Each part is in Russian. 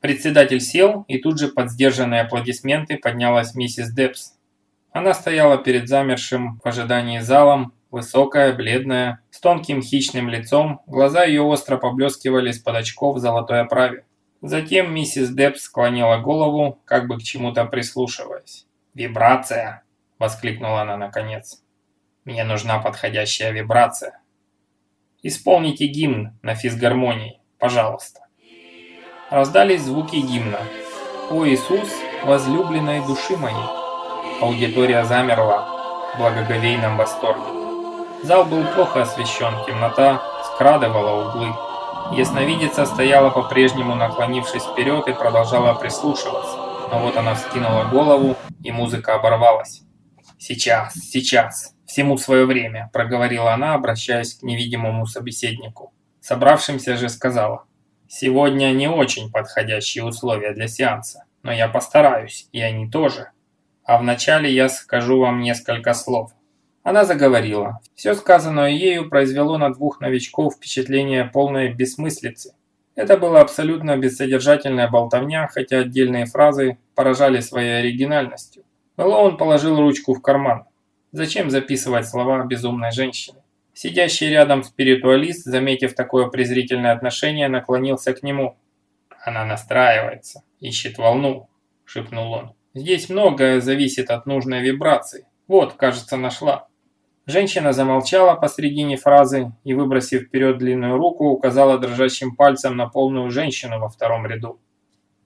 Председатель сел, и тут же под сдержанные аплодисменты поднялась миссис Депс. Она стояла перед замершим в ожидании залом, высокая, бледная, с тонким хищным лицом, глаза ее остро поблескивали из-под очков в золотой оправе. Затем миссис Депс склонила голову, как бы к чему-то прислушиваясь. «Вибрация!» – воскликнула она наконец. «Мне нужна подходящая вибрация. Исполните гимн на физгармонии, пожалуйста». Раздались звуки гимна. «О Иисус, возлюбленной души моей!» Аудитория замерла в благоговейном восторге. Зал был плохо освещен, темнота скрадывала углы. Ясновидица стояла по-прежнему, наклонившись вперед и продолжала прислушиваться. Но вот она вскинула голову, и музыка оборвалась. «Сейчас, сейчас, всему свое время», – проговорила она, обращаясь к невидимому собеседнику. Собравшимся же сказала. «Сегодня не очень подходящие условия для сеанса, но я постараюсь, и они тоже. А вначале я скажу вам несколько слов. Она заговорила. Все сказанное ею произвело на двух новичков впечатление полной бессмыслицы. Это была абсолютно бессодержательная болтовня, хотя отдельные фразы поражали своей оригинальностью. Мэлоун положил ручку в карман. Зачем записывать слова безумной женщины? Сидящий рядом спиритуалист, заметив такое презрительное отношение, наклонился к нему. «Она настраивается, ищет волну», – шепнул он. «Здесь многое зависит от нужной вибрации. Вот, кажется, нашла». Женщина замолчала посредине фразы и, выбросив вперед длинную руку, указала дрожащим пальцем на полную женщину во втором ряду.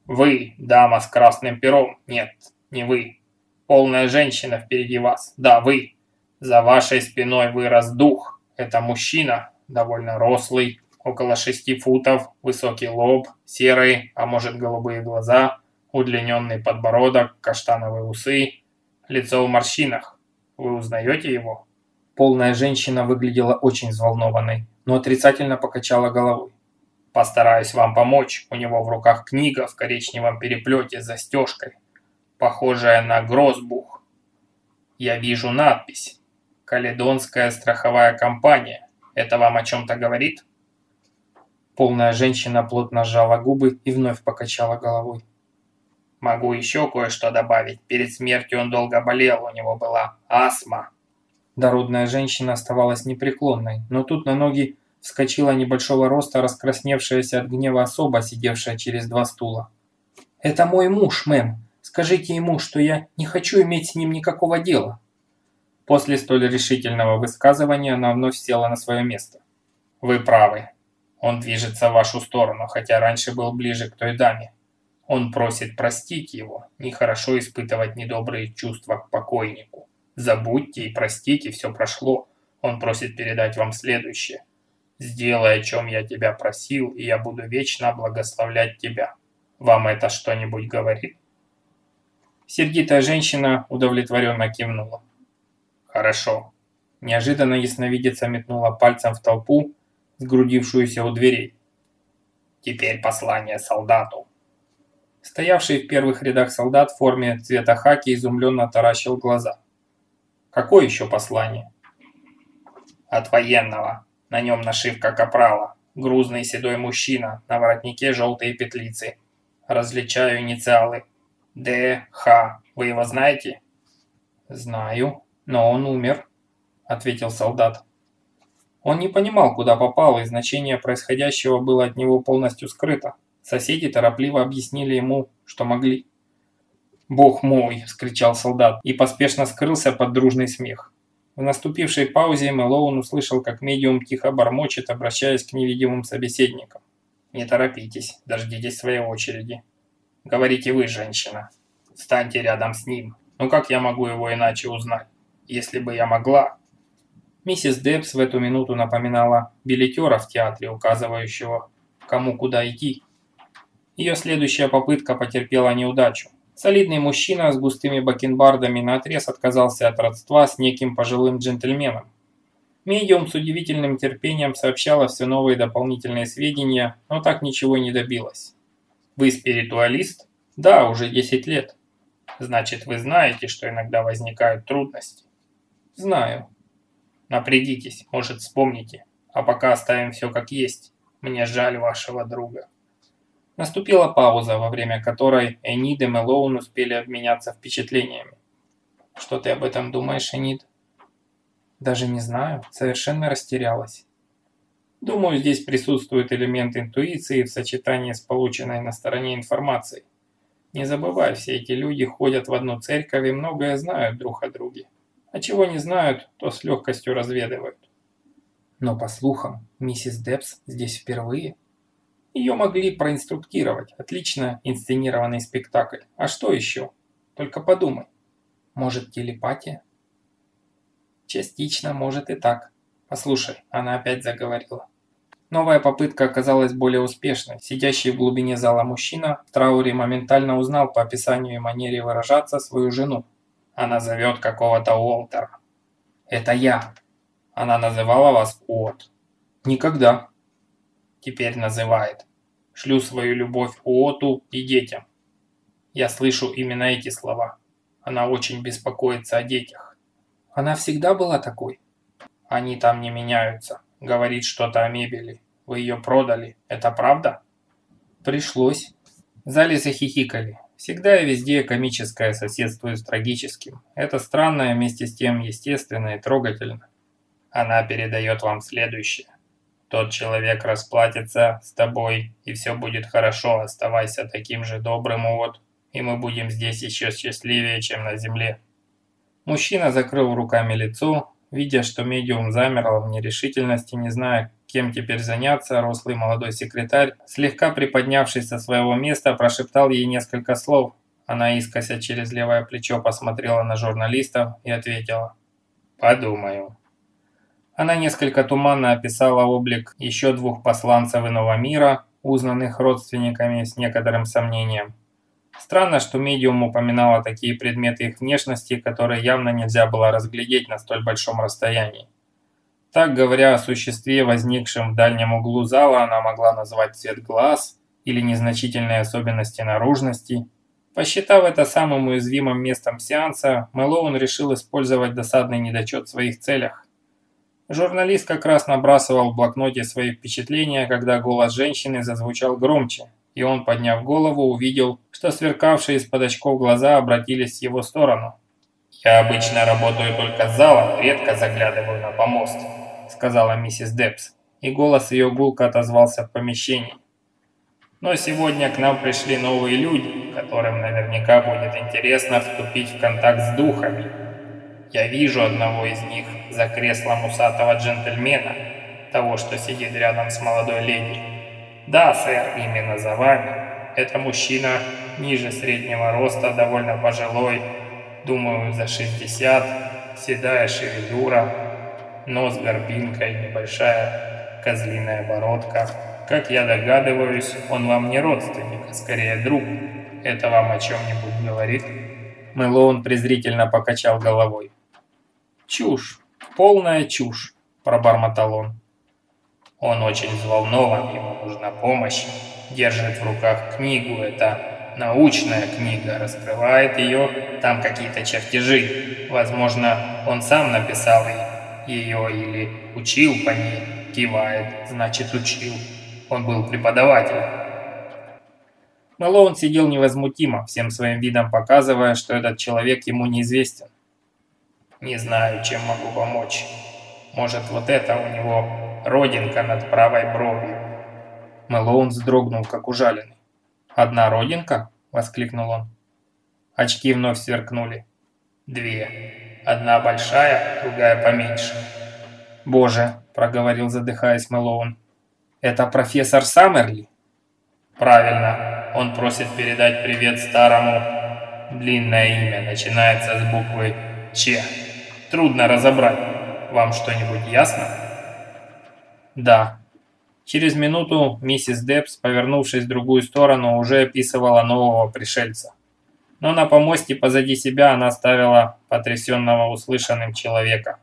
«Вы, дама с красным пером. Нет, не вы. Полная женщина впереди вас. Да, вы. За вашей спиной вырос дух. Это мужчина, довольно рослый, около шести футов, высокий лоб, серые, а может голубые глаза, удлиненный подбородок, каштановые усы, лицо в морщинах. Вы узнаете его?» Полная женщина выглядела очень взволнованной, но отрицательно покачала головой. «Постараюсь вам помочь. У него в руках книга в коричневом переплете с застежкой, похожая на грозбух. Я вижу надпись. Каледонская страховая компания. Это вам о чем-то говорит?» Полная женщина плотно сжала губы и вновь покачала головой. «Могу еще кое-что добавить. Перед смертью он долго болел, у него была астма». Дородная женщина оставалась непреклонной, но тут на ноги вскочила небольшого роста раскрасневшаяся от гнева особа, сидевшая через два стула. «Это мой муж, мэм. Скажите ему, что я не хочу иметь с ним никакого дела». После столь решительного высказывания она вновь села на свое место. «Вы правы. Он движется в вашу сторону, хотя раньше был ближе к той даме. Он просит простить его. Нехорошо испытывать недобрые чувства к покойнику. Забудьте и простите, все прошло. Он просит передать вам следующее. Сделай, о чем я тебя просил, и я буду вечно благословлять тебя. Вам это что-нибудь говорит?» Сердитая женщина удовлетворенно кивнула. «Хорошо». Неожиданно ясновидица метнула пальцем в толпу, сгрудившуюся у дверей. «Теперь послание солдату». Стоявший в первых рядах солдат в форме цвета хаки изумленно таращил глаза. Какое еще послание? От военного. На нем нашивка капрала. Грузный седой мужчина, на воротнике желтые петлицы. Различаю инициалы. Д. Х. Вы его знаете? Знаю, но он умер, ответил солдат. Он не понимал, куда попал, и значение происходящего было от него полностью скрыто. Соседи торопливо объяснили ему, что могли. «Бог мой!» – вскричал солдат и поспешно скрылся под дружный смех. В наступившей паузе Мэлоун услышал, как медиум тихо бормочет, обращаясь к невидимым собеседникам. «Не торопитесь, дождитесь своей очереди. Говорите вы, женщина. Встаньте рядом с ним. Ну как я могу его иначе узнать? Если бы я могла...» Миссис Депс в эту минуту напоминала билетера в театре, указывающего, кому куда идти. Ее следующая попытка потерпела неудачу. Солидный мужчина с густыми бакенбардами наотрез отказался от родства с неким пожилым джентльменом. Медиум с удивительным терпением сообщала все новые дополнительные сведения, но так ничего не добилась. «Вы спиритуалист?» «Да, уже 10 лет». «Значит, вы знаете, что иногда возникают трудности?» «Знаю». «Напрягитесь, может, вспомните. А пока оставим все как есть. Мне жаль вашего друга». Наступила пауза, во время которой Энид и Мэлоун успели обменяться впечатлениями. «Что ты об этом думаешь, Энид?» «Даже не знаю, совершенно растерялась». Думаю, здесь присутствует элемент интуиции в сочетании с полученной на стороне информацией. Не забывай, все эти люди ходят в одну церковь и многое знают друг о друге. А чего не знают, то с легкостью разведывают. Но по слухам, миссис Депс здесь впервые. Ее могли проинструктировать. Отлично инсценированный спектакль. А что еще? Только подумай. Может, телепатия? Частично, может и так. Послушай, она опять заговорила. Новая попытка оказалась более успешной. Сидящий в глубине зала мужчина в трауре моментально узнал по описанию и манере выражаться свою жену. Она зовет какого-то Уолтера. «Это я». Она называла вас Уот. «Никогда». Теперь называет. Шлю свою любовь Уоту и детям. Я слышу именно эти слова. Она очень беспокоится о детях. Она всегда была такой? Они там не меняются. Говорит что-то о мебели. Вы ее продали. Это правда? Пришлось. В зале захихикали. Всегда и везде комическое соседствует с трагическим. Это странно и вместе с тем естественно и трогательно. Она передает вам следующее. Тот человек расплатится с тобой, и все будет хорошо, оставайся таким же добрым, вот, и мы будем здесь еще счастливее, чем на земле. Мужчина закрыл руками лицо, видя, что медиум замерла в нерешительности, не зная, кем теперь заняться, рослый молодой секретарь, слегка приподнявшись со своего места, прошептал ей несколько слов. Она искося через левое плечо посмотрела на журналистов и ответила «Подумаю». Она несколько туманно описала облик еще двух посланцев иного мира, узнанных родственниками с некоторым сомнением. Странно, что медиум упоминала такие предметы их внешности, которые явно нельзя было разглядеть на столь большом расстоянии. Так, говоря о существе, возникшем в дальнем углу зала, она могла назвать цвет глаз или незначительные особенности наружности. Посчитав это самым уязвимым местом сеанса, Мэлоун решил использовать досадный недочет в своих целях. Журналист как раз набрасывал в блокноте свои впечатления, когда голос женщины зазвучал громче, и он, подняв голову, увидел, что сверкавшие из-под очков глаза обратились в его сторону. «Я обычно работаю только с залом, редко заглядываю на помост», сказала миссис Депс, и голос ее гулко отозвался в помещении. Но сегодня к нам пришли новые люди, которым наверняка будет интересно вступить в контакт с духами. Я вижу одного из них за креслом усатого джентльмена, того, что сидит рядом с молодой леди. Да, сэр, именно за вами. Это мужчина ниже среднего роста, довольно пожилой, думаю, за 60, седая шевелюра, нос горбинкой, небольшая козлиная бородка. Как я догадываюсь, он вам не родственник, а скорее друг. Это вам о чем-нибудь говорит?» Мэлоун презрительно покачал головой. «Чушь, полная чушь», – пробормотал он. «Он очень взволнован, ему нужна помощь. Держит в руках книгу, это научная книга, раскрывает ее, там какие-то чертежи. Возможно, он сам написал ее или учил по ней, кивает, значит учил. Он был преподавателем. Мэлоун сидел невозмутимо, всем своим видом показывая, что этот человек ему неизвестен. «Не знаю, чем могу помочь. Может, вот это у него родинка над правой бровью». Мэлоун вздрогнул, как ужаленный. «Одна родинка?» – воскликнул он. Очки вновь сверкнули. «Две». Одна большая, другая поменьше. «Боже», – проговорил, задыхаясь Мэлоун. «Это профессор Саммерли?» «Правильно. Он просит передать привет старому. Длинное имя начинается с буквы Ч. Трудно разобрать. Вам что-нибудь ясно?» «Да». Через минуту миссис Депс, повернувшись в другую сторону, уже описывала нового пришельца но на помосте позади себя она ставила потрясенного услышанным человека.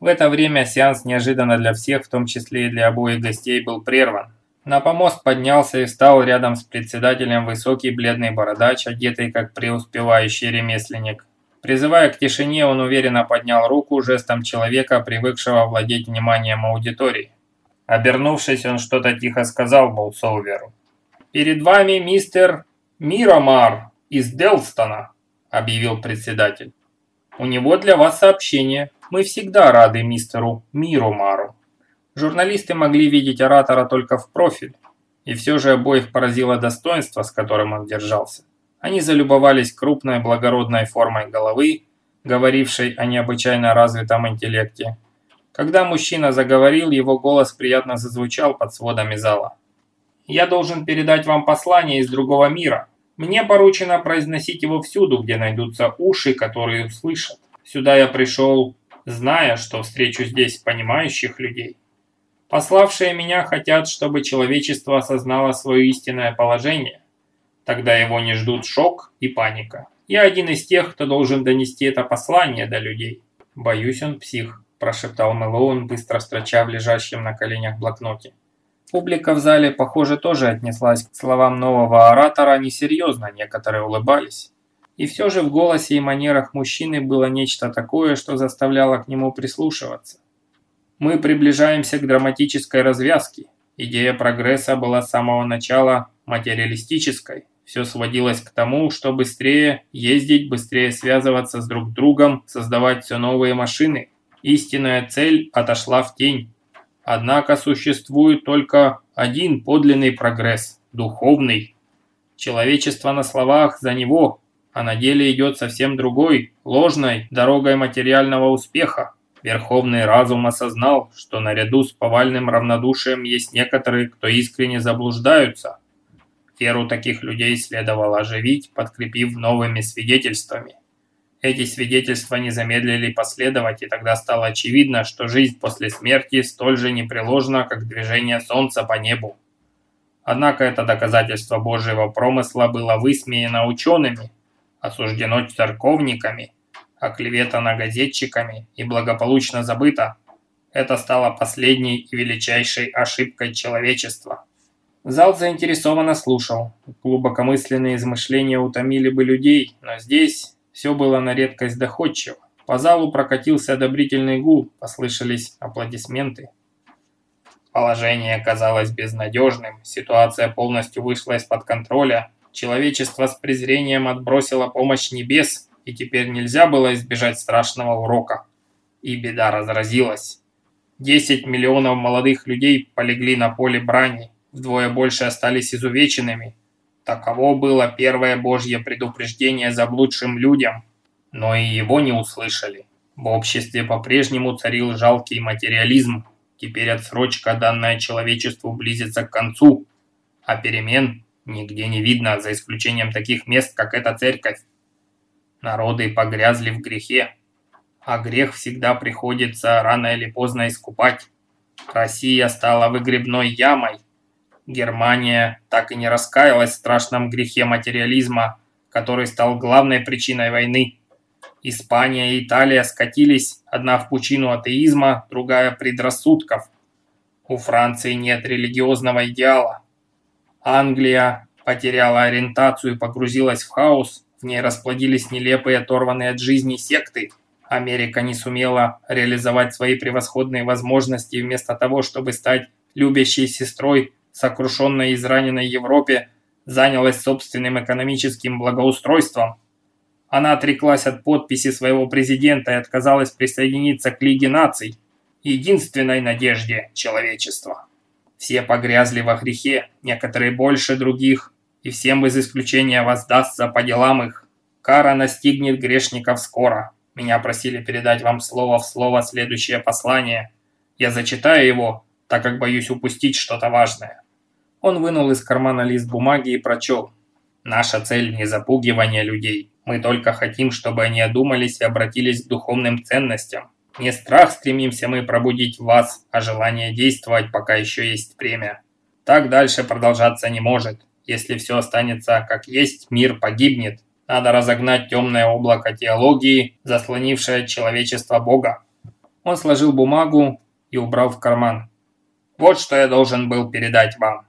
В это время сеанс неожиданно для всех, в том числе и для обоих гостей, был прерван. На помост поднялся и встал рядом с председателем высокий бледный бородач, одетый как преуспевающий ремесленник. Призывая к тишине, он уверенно поднял руку жестом человека, привыкшего владеть вниманием аудитории. Обернувшись, он что-то тихо сказал Болсоуверу. «Перед вами мистер Миромар из Делстона», – объявил председатель. «У него для вас сообщение. Мы всегда рады мистеру Миромару». Журналисты могли видеть оратора только в профиль, и все же обоих поразило достоинство, с которым он держался. Они залюбовались крупной благородной формой головы, говорившей о необычайно развитом интеллекте. Когда мужчина заговорил, его голос приятно зазвучал под сводами зала. «Я должен передать вам послание из другого мира. Мне поручено произносить его всюду, где найдутся уши, которые услышат. Сюда я пришел, зная, что встречу здесь понимающих людей. Пославшие меня хотят, чтобы человечество осознало свое истинное положение. Тогда его не ждут шок и паника. Я один из тех, кто должен донести это послание до людей. Боюсь, он псих, прошептал Мэлоун, быстро строча в лежащем на коленях блокноте. Публика в зале, похоже, тоже отнеслась к словам нового оратора несерьезно, некоторые улыбались. И все же в голосе и манерах мужчины было нечто такое, что заставляло к нему прислушиваться. Мы приближаемся к драматической развязке. Идея прогресса была с самого начала материалистической. Все сводилось к тому, что быстрее ездить, быстрее связываться с друг другом, создавать все новые машины. Истинная цель отошла в тень. Однако существует только один подлинный прогресс – духовный. Человечество на словах за него, а на деле идет совсем другой, ложной, дорогой материального успеха. Верховный разум осознал, что наряду с повальным равнодушием есть некоторые, кто искренне заблуждаются. Веру таких людей следовало оживить, подкрепив новыми свидетельствами. Эти свидетельства не замедлили последовать, и тогда стало очевидно, что жизнь после смерти столь же непреложна, как движение солнца по небу. Однако это доказательство Божьего промысла было высмеяно учеными, осуждено церковниками оклеветана газетчиками и благополучно забыта. Это стало последней и величайшей ошибкой человечества. Зал заинтересованно слушал. Глубокомысленные измышления утомили бы людей, но здесь все было на редкость доходчиво. По залу прокатился одобрительный гул, послышались аплодисменты. Положение казалось безнадежным, ситуация полностью вышла из-под контроля, человечество с презрением отбросило помощь небес, и теперь нельзя было избежать страшного урока. И беда разразилась. 10 миллионов молодых людей полегли на поле брани, вдвое больше остались изувеченными. Таково было первое божье предупреждение заблудшим людям, но и его не услышали. В обществе по-прежнему царил жалкий материализм. Теперь отсрочка, данная человечеству, близится к концу, а перемен нигде не видно, за исключением таких мест, как эта церковь. Народы погрязли в грехе, а грех всегда приходится рано или поздно искупать. Россия стала выгребной ямой. Германия так и не раскаялась в страшном грехе материализма, который стал главной причиной войны. Испания и Италия скатились, одна в пучину атеизма, другая предрассудков. У Франции нет религиозного идеала. Англия потеряла ориентацию и погрузилась в хаос, в ней расплодились нелепые, оторванные от жизни секты. Америка не сумела реализовать свои превосходные возможности вместо того, чтобы стать любящей сестрой сокрушенной и израненной Европе, занялась собственным экономическим благоустройством. Она отреклась от подписи своего президента и отказалась присоединиться к Лиге наций, единственной надежде человечества. Все погрязли во грехе, некоторые больше других, и всем без исключения воздастся по делам их. Кара настигнет грешников скоро. Меня просили передать вам слово в слово следующее послание. Я зачитаю его, так как боюсь упустить что-то важное. Он вынул из кармана лист бумаги и прочел. Наша цель не запугивание людей. Мы только хотим, чтобы они одумались и обратились к духовным ценностям. Не страх стремимся мы пробудить вас, а желание действовать, пока еще есть время. Так дальше продолжаться не может. Если все останется как есть, мир погибнет. Надо разогнать темное облако теологии, заслонившее человечество Бога. Он сложил бумагу и убрал в карман. Вот что я должен был передать вам.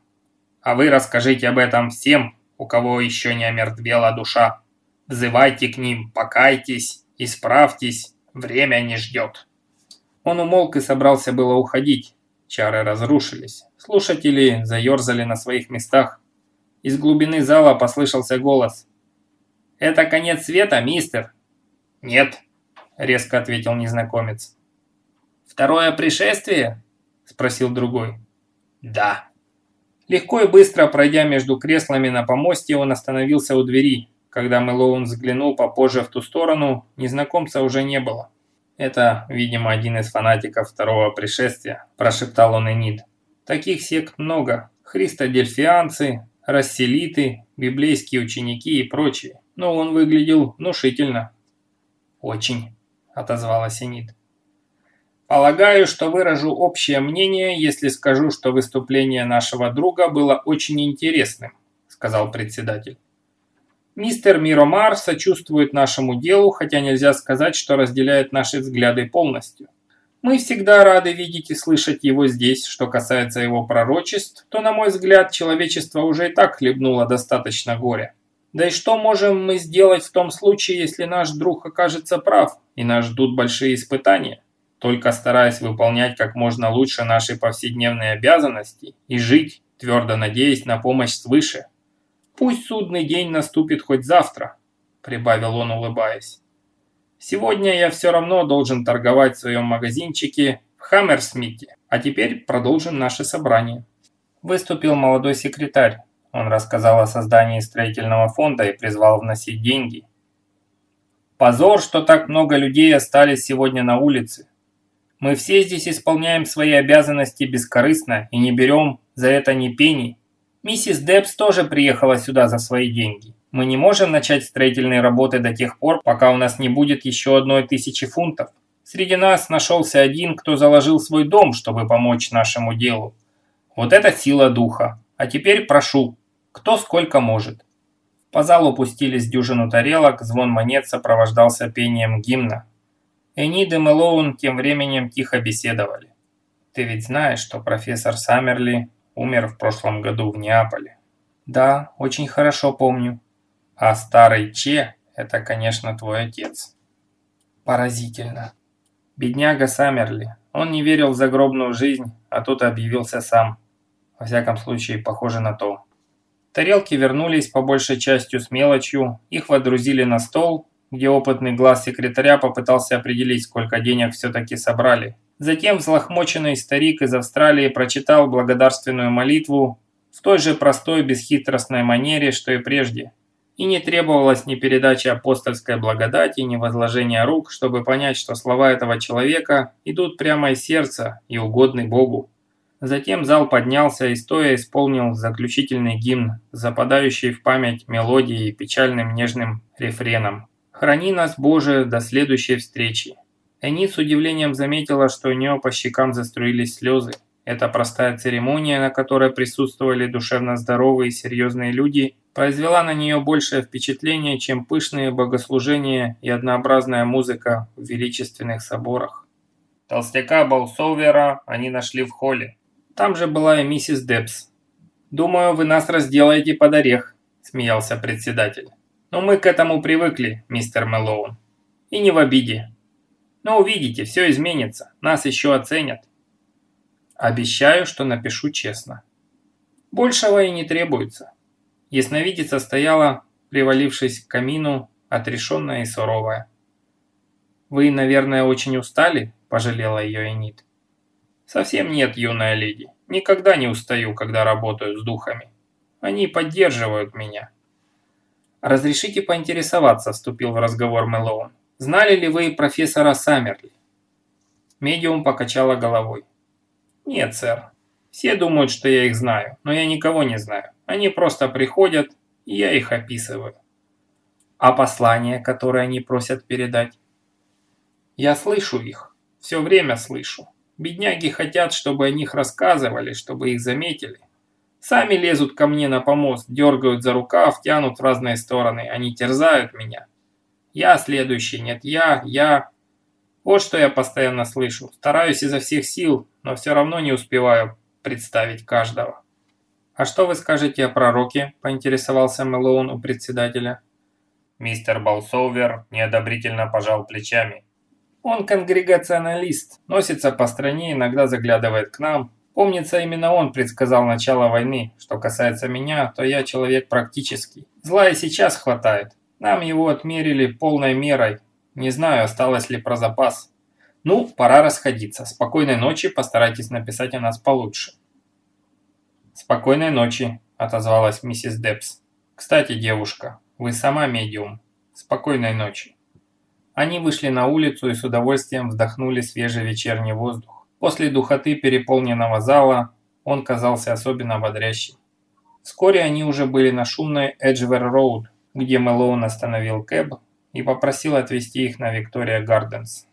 А вы расскажите об этом всем, у кого еще не омертвела душа. Взывайте к ним, покайтесь, исправьтесь, время не ждет. Он умолк и собрался было уходить. Чары разрушились. Слушатели заерзали на своих местах. Из глубины зала послышался голос. «Это конец света, мистер?» «Нет», – резко ответил незнакомец. «Второе пришествие?» – спросил другой. «Да». Легко и быстро пройдя между креслами на помосте, он остановился у двери. Когда Мэлоун взглянул попозже в ту сторону, незнакомца уже не было. «Это, видимо, один из фанатиков второго пришествия», – прошептал он Энид. «Таких сект много. Христодельфианцы, расселиты, библейские ученики и прочие. Но он выглядел внушительно». «Очень», – отозвалась Энид. Полагаю, что выражу общее мнение, если скажу, что выступление нашего друга было очень интересным, сказал председатель. Мистер Миромар сочувствует нашему делу, хотя нельзя сказать, что разделяет наши взгляды полностью. Мы всегда рады видеть и слышать его здесь. Что касается его пророчеств, то, на мой взгляд, человечество уже и так хлебнуло достаточно горя. Да и что можем мы сделать в том случае, если наш друг окажется прав, и нас ждут большие испытания? Только стараясь выполнять как можно лучше наши повседневные обязанности и жить, твердо надеясь на помощь свыше. Пусть судный день наступит хоть завтра, прибавил он, улыбаясь. Сегодня я все равно должен торговать в своем магазинчике в Хаммерсмите, а теперь продолжим наше собрание. Выступил молодой секретарь. Он рассказал о создании строительного фонда и призвал вносить деньги. Позор, что так много людей остались сегодня на улице. Мы все здесь исполняем свои обязанности бескорыстно и не берем за это ни пени. Миссис Депс тоже приехала сюда за свои деньги. Мы не можем начать строительные работы до тех пор, пока у нас не будет еще одной тысячи фунтов. Среди нас нашелся один, кто заложил свой дом, чтобы помочь нашему делу. Вот это сила духа. А теперь прошу, кто сколько может. По залу пустились дюжину тарелок, звон монет сопровождался пением гимна. Энид и Мэлоун тем временем тихо беседовали. «Ты ведь знаешь, что профессор Саммерли умер в прошлом году в Неаполе?» «Да, очень хорошо помню». «А старый Че – это, конечно, твой отец». «Поразительно». Бедняга Саммерли. Он не верил в загробную жизнь, а тут объявился сам. Во всяком случае, похоже на то. Тарелки вернулись по большей частью с мелочью, их водрузили на стол, где опытный глаз секретаря попытался определить, сколько денег все-таки собрали. Затем взлохмоченный старик из Австралии прочитал благодарственную молитву в той же простой бесхитростной манере, что и прежде. И не требовалось ни передачи апостольской благодати, ни возложения рук, чтобы понять, что слова этого человека идут прямо из сердца и угодны Богу. Затем зал поднялся и стоя исполнил заключительный гимн, западающий в память мелодией и печальным нежным рефреном. Храни нас, Боже, до следующей встречи. Энит с удивлением заметила, что у нее по щекам заструились слезы. Эта простая церемония, на которой присутствовали душевно здоровые и серьезные люди, произвела на нее большее впечатление, чем пышные богослужения и однообразная музыка в величественных соборах. Толстяка Болсовера они нашли в холле. Там же была и миссис Депс. «Думаю, вы нас разделаете под орех», – смеялся председатель. Но мы к этому привыкли, мистер Мэлоун. И не в обиде. Но увидите, все изменится, нас еще оценят. Обещаю, что напишу честно. Большего и не требуется. Ясновидица стояла, привалившись к камину, отрешенная и суровая. «Вы, наверное, очень устали?» – пожалела ее Энит. «Совсем нет, юная леди. Никогда не устаю, когда работаю с духами. Они поддерживают меня». «Разрешите поинтересоваться», – вступил в разговор Мэлоун. «Знали ли вы профессора Саммерли?» Медиум покачала головой. «Нет, сэр. Все думают, что я их знаю, но я никого не знаю. Они просто приходят, и я их описываю». «А послания, которые они просят передать?» «Я слышу их. Все время слышу. Бедняги хотят, чтобы о них рассказывали, чтобы их заметили. Сами лезут ко мне на помост, дергают за рукав, тянут в разные стороны. Они терзают меня. Я следующий, нет, я, я. Вот что я постоянно слышу. Стараюсь изо всех сил, но все равно не успеваю представить каждого. «А что вы скажете о пророке?» – поинтересовался Мэлоун у председателя. Мистер Болсовер неодобрительно пожал плечами. «Он конгрегационалист, носится по стране, иногда заглядывает к нам, Помнится, именно он предсказал начало войны. Что касается меня, то я человек практический. Зла и сейчас хватает. Нам его отмерили полной мерой. Не знаю, осталось ли про запас. Ну, пора расходиться. Спокойной ночи, постарайтесь написать о нас получше. Спокойной ночи, отозвалась миссис Депс. Кстати, девушка, вы сама медиум. Спокойной ночи. Они вышли на улицу и с удовольствием вдохнули свежий вечерний воздух. После духоты переполненного зала он казался особенно бодрящим. Вскоре они уже были на шумной Эджвер-Роуд, где Мэлоун остановил кэб и попросил отвезти их на Виктория Гарденс.